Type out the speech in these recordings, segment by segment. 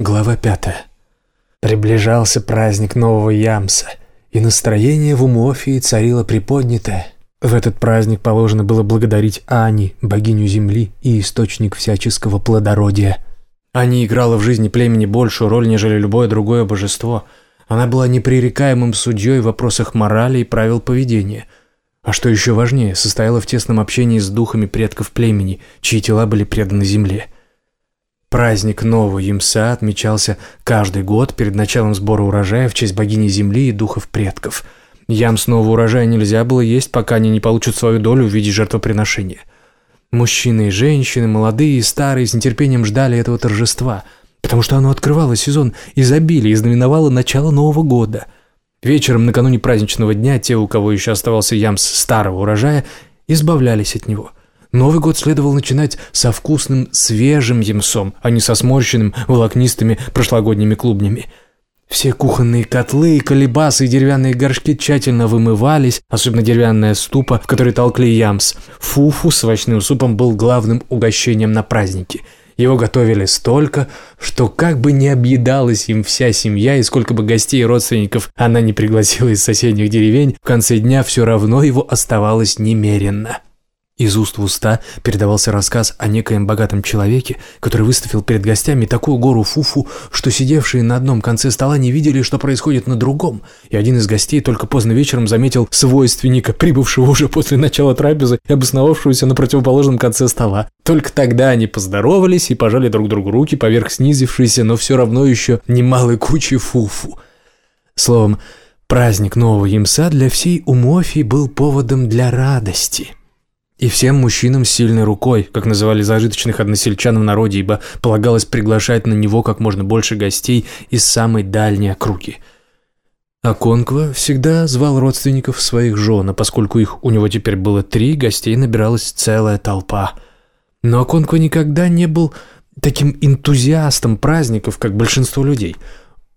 Глава пятая. Приближался праздник Нового Ямса, и настроение в Умофии царило приподнятое. В этот праздник положено было благодарить Ани, богиню земли и источник всяческого плодородия. Ани играла в жизни племени большую роль, нежели любое другое божество. Она была непререкаемым судьей в вопросах морали и правил поведения. А что еще важнее, состояла в тесном общении с духами предков племени, чьи тела были преданы земле. Праздник Нового Ямса отмечался каждый год перед началом сбора урожая в честь богини Земли и духов предков. Ямс нового урожая нельзя было есть, пока они не получат свою долю в виде жертвоприношения. Мужчины и женщины, молодые и старые, с нетерпением ждали этого торжества, потому что оно открывало сезон изобилия и знаменовало начало Нового года. Вечером накануне праздничного дня те, у кого еще оставался ямс старого урожая, избавлялись от него – Новый год следовало начинать со вкусным свежим ямсом, а не со сморщенным волокнистыми прошлогодними клубнями. Все кухонные котлы, колебасы и деревянные горшки тщательно вымывались, особенно деревянная ступа, в которой толкли ямс. Фуфу с овощным супом был главным угощением на празднике. Его готовили столько, что как бы не объедалась им вся семья, и сколько бы гостей и родственников она не пригласила из соседних деревень, в конце дня все равно его оставалось немерено. Из уст в уста передавался рассказ о некоем богатом человеке, который выставил перед гостями такую гору фуфу, что сидевшие на одном конце стола не видели, что происходит на другом, и один из гостей только поздно вечером заметил свойственника, прибывшего уже после начала трапезы и обосновавшегося на противоположном конце стола. Только тогда они поздоровались и пожали друг другу руки поверх снизившейся, но все равно еще немалой кучи фуфу. Словом, праздник нового ямса для всей Умофии был поводом для радости – и всем мужчинам сильной рукой, как называли зажиточных односельчан в народе, ибо полагалось приглашать на него как можно больше гостей из самой дальней округи. А Конква всегда звал родственников своих жен, а поскольку их у него теперь было три, гостей набиралась целая толпа. Но Аконква никогда не был таким энтузиастом праздников, как большинство людей.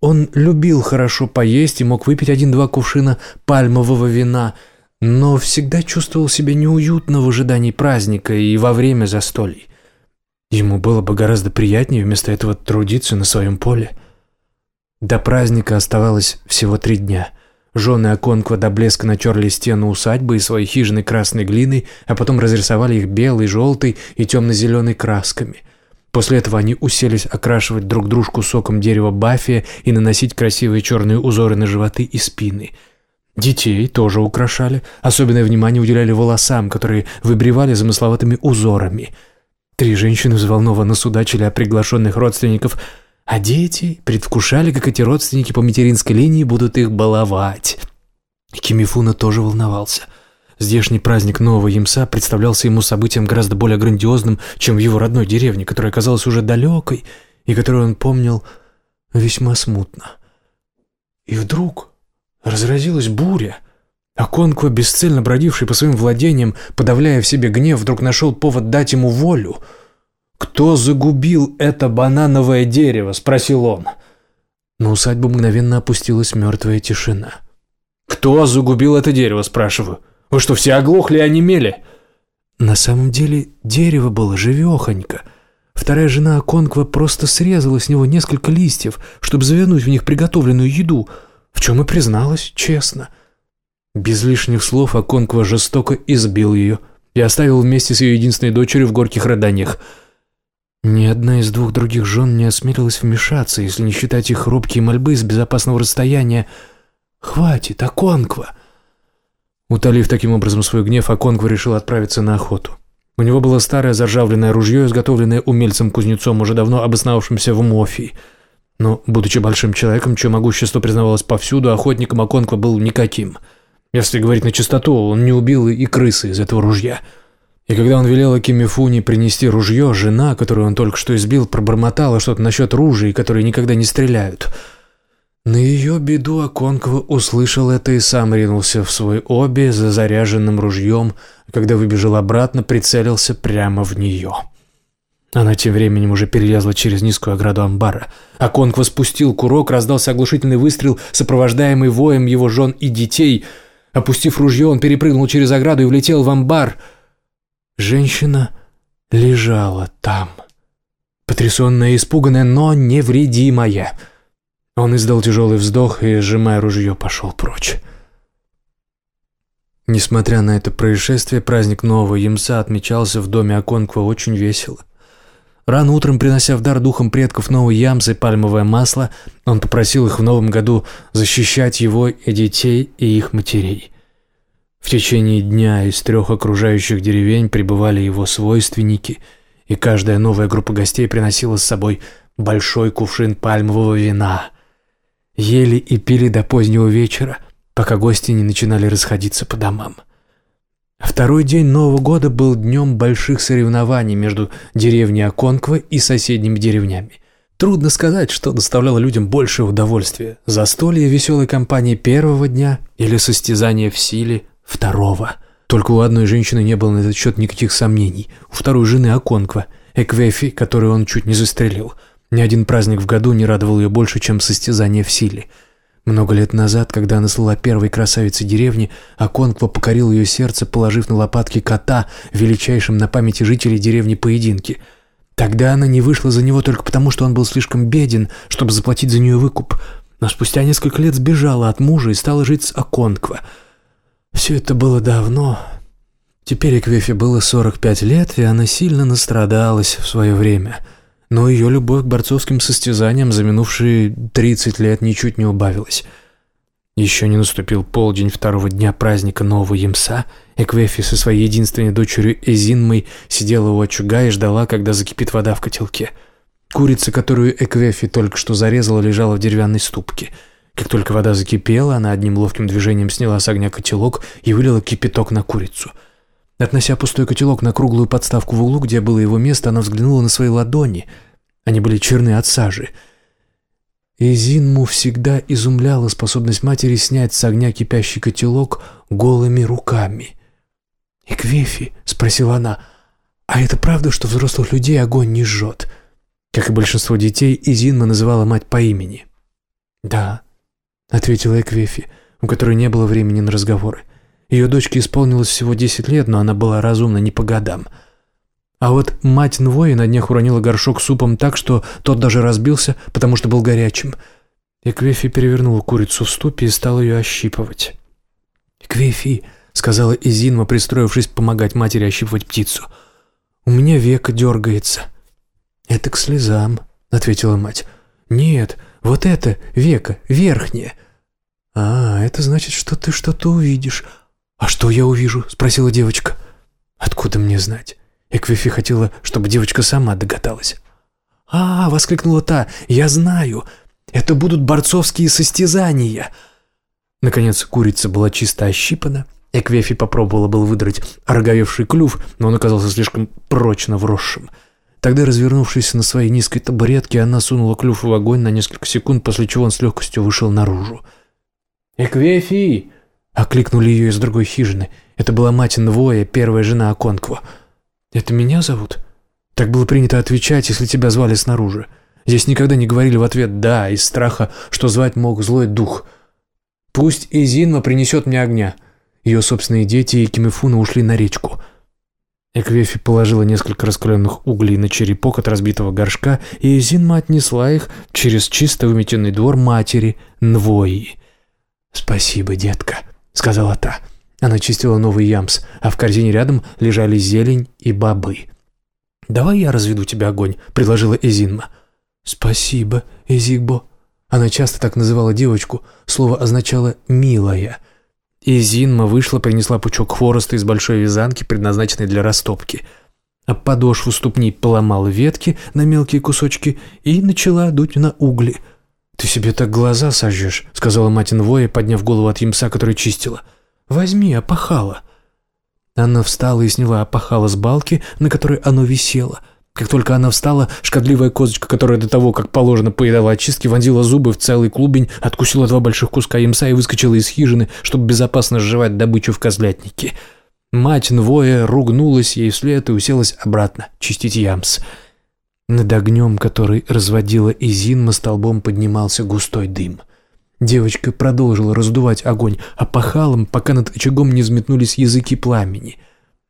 Он любил хорошо поесть и мог выпить один-два кувшина пальмового вина – но всегда чувствовал себя неуютно в ожидании праздника и во время застолий. Ему было бы гораздо приятнее вместо этого трудиться на своем поле. До праздника оставалось всего три дня. Жены Аконква до блеска натерли стену усадьбы и своей хижины красной глиной, а потом разрисовали их белой, желтой и темно-зеленой красками. После этого они уселись окрашивать друг дружку соком дерева бафия и наносить красивые черные узоры на животы и спины – Детей тоже украшали, особенное внимание уделяли волосам, которые выбривали замысловатыми узорами. Три женщины взволнованно судачили о приглашенных родственников, а дети предвкушали, как эти родственники по материнской линии будут их баловать. Кимифуна тоже волновался. Здешний праздник Нового Ямса представлялся ему событием гораздо более грандиозным, чем в его родной деревне, которая оказалась уже далекой и которую он помнил весьма смутно. И вдруг Разразилась буря. А Конква, бесцельно бродивший по своим владениям, подавляя в себе гнев, вдруг нашел повод дать ему волю. «Кто загубил это банановое дерево?» – спросил он. На усадьбу мгновенно опустилась мертвая тишина. «Кто загубил это дерево?» – спрашиваю. «Вы что, все оглохли и онемели?» На самом деле дерево было живехонько. Вторая жена Конква просто срезала с него несколько листьев, чтобы завернуть в них приготовленную еду – в чем и призналась честно. Без лишних слов Аконква жестоко избил ее и оставил вместе с ее единственной дочерью в горьких рыданиях. Ни одна из двух других жен не осмелилась вмешаться, если не считать их робкие мольбы с безопасного расстояния. «Хватит, Аконква!» Утолив таким образом свой гнев, Аконква решил отправиться на охоту. У него было старое заржавленное ружье, изготовленное умельцем-кузнецом, уже давно обосновавшимся в Мофии – но, будучи большим человеком, чье могущество признавалось повсюду, охотником Аконква был никаким. Если говорить на чистоту, он не убил и крысы из этого ружья. И когда он велел Акимифуни принести ружье, жена, которую он только что избил, пробормотала что-то насчет ружей, которые никогда не стреляют. На ее беду Аконква услышал это и сам ринулся в свой обе за заряженным ружьем, а когда выбежал обратно, прицелился прямо в нее. Она тем временем уже перелезла через низкую ограду амбара. А Конква спустил курок, раздался оглушительный выстрел, сопровождаемый воем его жен и детей. Опустив ружье, он перепрыгнул через ограду и влетел в амбар. Женщина лежала там, потрясенная и испуганная, но невредимая. Он издал тяжелый вздох и, сжимая ружье, пошел прочь. Несмотря на это происшествие, праздник Нового Ямса отмечался в доме Аконква очень весело. Рано утром, принося в дар духом предков новый ямс и пальмовое масло, он попросил их в новом году защищать его и детей, и их матерей. В течение дня из трех окружающих деревень прибывали его свойственники, и каждая новая группа гостей приносила с собой большой кувшин пальмового вина. Ели и пили до позднего вечера, пока гости не начинали расходиться по домам. Второй день Нового года был днем больших соревнований между деревней Аконква и соседними деревнями. Трудно сказать, что доставляло людям большее удовольствие – застолье веселой компании первого дня или состязание в силе второго. Только у одной женщины не было на этот счет никаких сомнений. У второй жены Аконква, Эквефи, которую он чуть не застрелил. Ни один праздник в году не радовал ее больше, чем состязание в силе – много лет назад, когда она слыла первой красавицей деревни, Аконква покорил ее сердце, положив на лопатки кота, величайшим на памяти жителей деревни поединки. Тогда она не вышла за него только потому, что он был слишком беден, чтобы заплатить за нее выкуп. Но спустя несколько лет сбежала от мужа и стала жить с Аконква. Все это было давно. Теперь Эквефе было 45 лет, и она сильно настрадалась в свое время – но ее любовь к борцовским состязаниям за минувшие 30 лет ничуть не убавилась. Еще не наступил полдень второго дня праздника Нового Ямса, Эквефи со своей единственной дочерью Эзинмой сидела у очага и ждала, когда закипит вода в котелке. Курица, которую Эквефи только что зарезала, лежала в деревянной ступке. Как только вода закипела, она одним ловким движением сняла с огня котелок и вылила кипяток на курицу – Относя пустой котелок на круглую подставку в углу, где было его место, она взглянула на свои ладони. Они были черны от сажи. И Зинму всегда изумляла способность матери снять с огня кипящий котелок голыми руками. «Эквефи?» — спросила она. «А это правда, что взрослых людей огонь не жжет?» Как и большинство детей, Изинма называла мать по имени. «Да», — ответила Эквефи, у которой не было времени на разговоры. Ее дочке исполнилось всего 10 лет, но она была разумна не по годам. А вот мать Нвои на днях уронила горшок супом так, что тот даже разбился, потому что был горячим. Эквефи перевернула курицу в ступе и стала ее ощипывать. «Эквефи», — сказала Изинма, пристроившись помогать матери ощипывать птицу, — «у меня века дергается». «Это к слезам», — ответила мать. «Нет, вот это века, верхнее». «А, это значит, что ты что-то увидишь. «А что я увижу?» — спросила девочка. «Откуда мне знать?» Эквифи хотела, чтобы девочка сама догадалась. «А!» — воскликнула та. «Я знаю! Это будут борцовские состязания!» Наконец курица была чисто ощипана. Эквефи попробовала был выдрать ороговевший клюв, но он оказался слишком прочно вросшим. Тогда, развернувшись на своей низкой табуретке, она сунула клюв в огонь на несколько секунд, после чего он с легкостью вышел наружу. «Эквефи!» Окликнули ее из другой хижины. Это была мать Нвоя, первая жена Аконкво. «Это меня зовут?» Так было принято отвечать, если тебя звали снаружи. Здесь никогда не говорили в ответ «да» из страха, что звать мог злой дух. «Пусть Изинма принесет мне огня». Ее собственные дети и Кимифуна ушли на речку. Эквефи положила несколько раскаленных углей на черепок от разбитого горшка, и Изинма отнесла их через чисто выметенный двор матери Нвои. «Спасибо, детка», сказала та. Она чистила новый ямс, а в корзине рядом лежали зелень и бобы. «Давай я разведу тебе огонь», — предложила Эзинма. «Спасибо, Эзигбо». Она часто так называла девочку, слово означало «милая». Эзинма вышла, принесла пучок хвороста из большой вязанки, предназначенной для растопки. А подошву ступни поломала ветки на мелкие кусочки и начала дуть на угли — «Ты себе так глаза сожжешь», — сказала мать Инвоя, подняв голову от ямса, который чистила. «Возьми, опахало». Она встала и сняла опахало с балки, на которой оно висело. Как только она встала, шкодливая козочка, которая до того, как положено, поедала очистки, вонзила зубы в целый клубень, откусила два больших куска ямса и выскочила из хижины, чтобы безопасно сживать добычу в козлятнике. Мать Нвоя ругнулась ей вслед и уселась обратно чистить ямс. Над огнем, который разводила Изинма, столбом поднимался густой дым. Девочка продолжила раздувать огонь опахалом, пока над очагом не взметнулись языки пламени.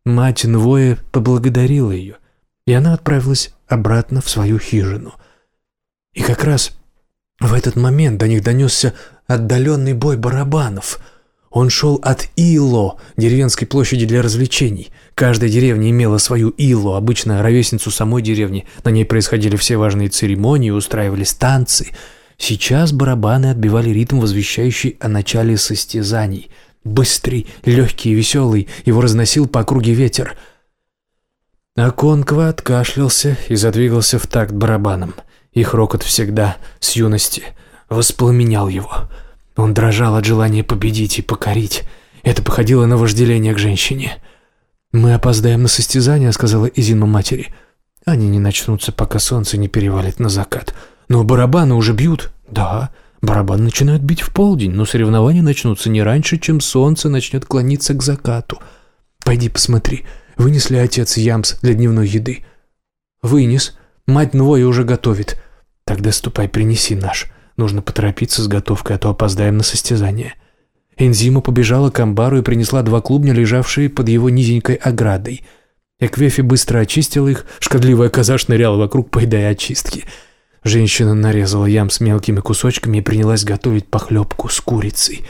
Мать Нвоя поблагодарила ее, и она отправилась обратно в свою хижину. И как раз в этот момент до них донесся отдаленный бой барабанов. Он шел от Ило, деревенской площади для развлечений. Каждая деревня имела свою Ило, обычно ровесницу самой деревни. На ней происходили все важные церемонии, устраивались танцы. Сейчас барабаны отбивали ритм, возвещающий о начале состязаний. Быстрый, легкий и веселый, его разносил по округе ветер. Аконква откашлялся и задвигался в такт барабаном. Их рокот всегда, с юности, воспламенял его. Он дрожал от желания победить и покорить. Это походило на вожделение к женщине. «Мы опоздаем на состязание», — сказала Изинма матери. «Они не начнутся, пока солнце не перевалит на закат. Но барабаны уже бьют». «Да, барабаны начинают бить в полдень, но соревнования начнутся не раньше, чем солнце начнет клониться к закату. Пойди посмотри, вынес ли отец ямс для дневной еды?» «Вынес. Мать Нвоя уже готовит. Тогда ступай, принеси наш. Нужно поторопиться с готовкой, а то опоздаем на состязание». Энзима побежала к амбару и принесла два клубня, лежавшие под его низенькой оградой. Эквефи быстро очистила их, шкодливая коза шныряла вокруг, поедая очистки. Женщина нарезала ям с мелкими кусочками и принялась готовить похлебку с курицей.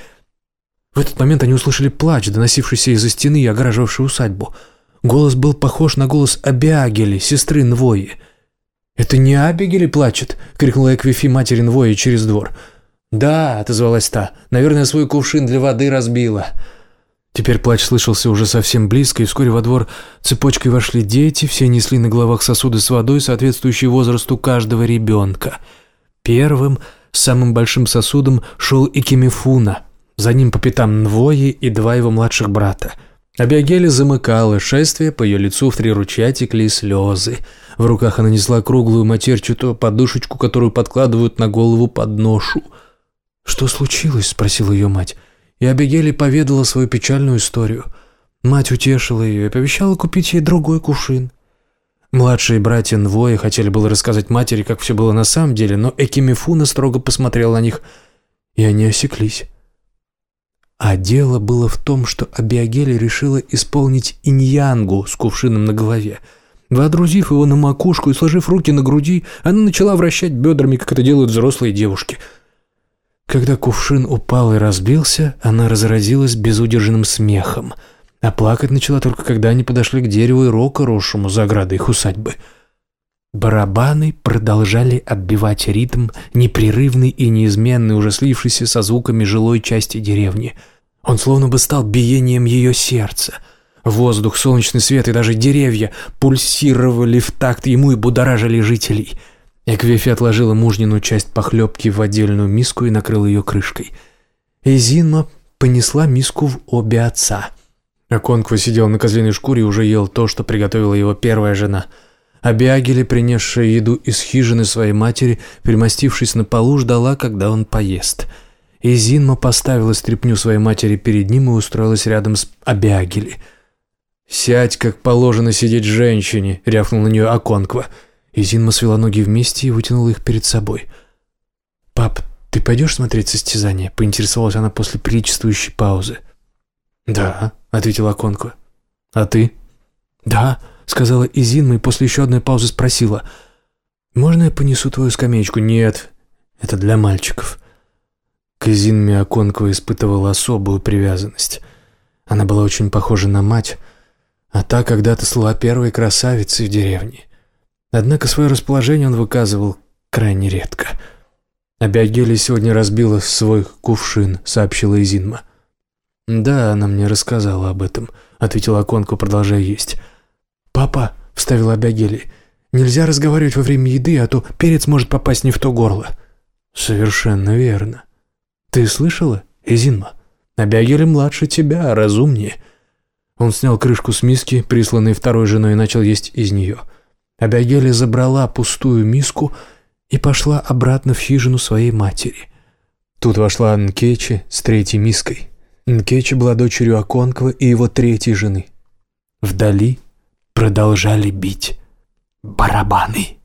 В этот момент они услышали плач, доносившийся из-за стены и огораживавший усадьбу. Голос был похож на голос Абиагели, сестры Нвои. «Это не Абигели плачет?» — крикнула Эквифи матери Нвои через двор. «Да», — отозвалась та, — «наверное, свой кувшин для воды разбила». Теперь плач слышался уже совсем близко, и вскоре во двор цепочкой вошли дети, все несли на головах сосуды с водой, соответствующие возрасту каждого ребенка. Первым, самым большим сосудом, шел Икимифуна, за ним по пятам Нвои и два его младших брата. Абиагеля замыкала шествие, по ее лицу в три ручья текли слезы. В руках она несла круглую матерчатую подушечку, которую подкладывают на голову под ношу. «Что случилось?» – спросила ее мать. И Абигели поведала свою печальную историю. Мать утешила ее и пообещала купить ей другой кувшин. Младшие братья Нвои хотели было рассказать матери, как все было на самом деле, но Экимифуна строго посмотрел на них, и они осеклись. А дело было в том, что Абиагели решила исполнить иньянгу с кувшином на голове – Водрузив его на макушку и сложив руки на груди, она начала вращать бедрами, как это делают взрослые девушки. Когда кувшин упал и разбился, она разразилась безудержным смехом, а плакать начала только когда они подошли к дереву и рока, росшему за оградой их усадьбы. Барабаны продолжали отбивать ритм, непрерывный и неизменный, уже слившийся со звуками жилой части деревни. Он словно бы стал биением ее сердца — Воздух, солнечный свет и даже деревья пульсировали в такт ему и будоражили жителей. Эквефи отложила мужнину часть похлебки в отдельную миску и накрыла ее крышкой. Эзинма понесла миску в обе отца. Аконква сидел на козлиной шкуре и уже ел то, что приготовила его первая жена. Абиагели, принесшая еду из хижины своей матери, примостившись на полу, ждала, когда он поест. Изинма поставила стряпню своей матери перед ним и устроилась рядом с Абиагели – «Сядь, как положено сидеть женщине», — рявкнул на нее Аконква. И Зинма свела ноги вместе и вытянула их перед собой. «Пап, ты пойдешь смотреть состязание?» — поинтересовалась она после приличествующей паузы. «Да», — ответила Аконква. «А ты?» «Да», — сказала Изинма и после еще одной паузы спросила. «Можно я понесу твою скамеечку?» «Нет, это для мальчиков». К Изинме Аконква испытывала особую привязанность. Она была очень похожа на мать, а та когда-то слыла первой красавицей в деревне. Однако свое расположение он выказывал крайне редко. «Абиагеля сегодня разбила свой кувшин», — сообщила Изинма. «Да, она мне рассказала об этом», — ответила Аконка, продолжая есть. «Папа», — вставила Абиагели, — «нельзя разговаривать во время еды, а то перец может попасть не в то горло». «Совершенно верно. Ты слышала, Изинма? Абиагели младше тебя, разумнее». Он снял крышку с миски, присланной второй женой, и начал есть из нее. Абиагеля забрала пустую миску и пошла обратно в хижину своей матери. Тут вошла Нкечи с третьей миской. Нкечи была дочерью Аконкова и его третьей жены. Вдали продолжали бить барабаны.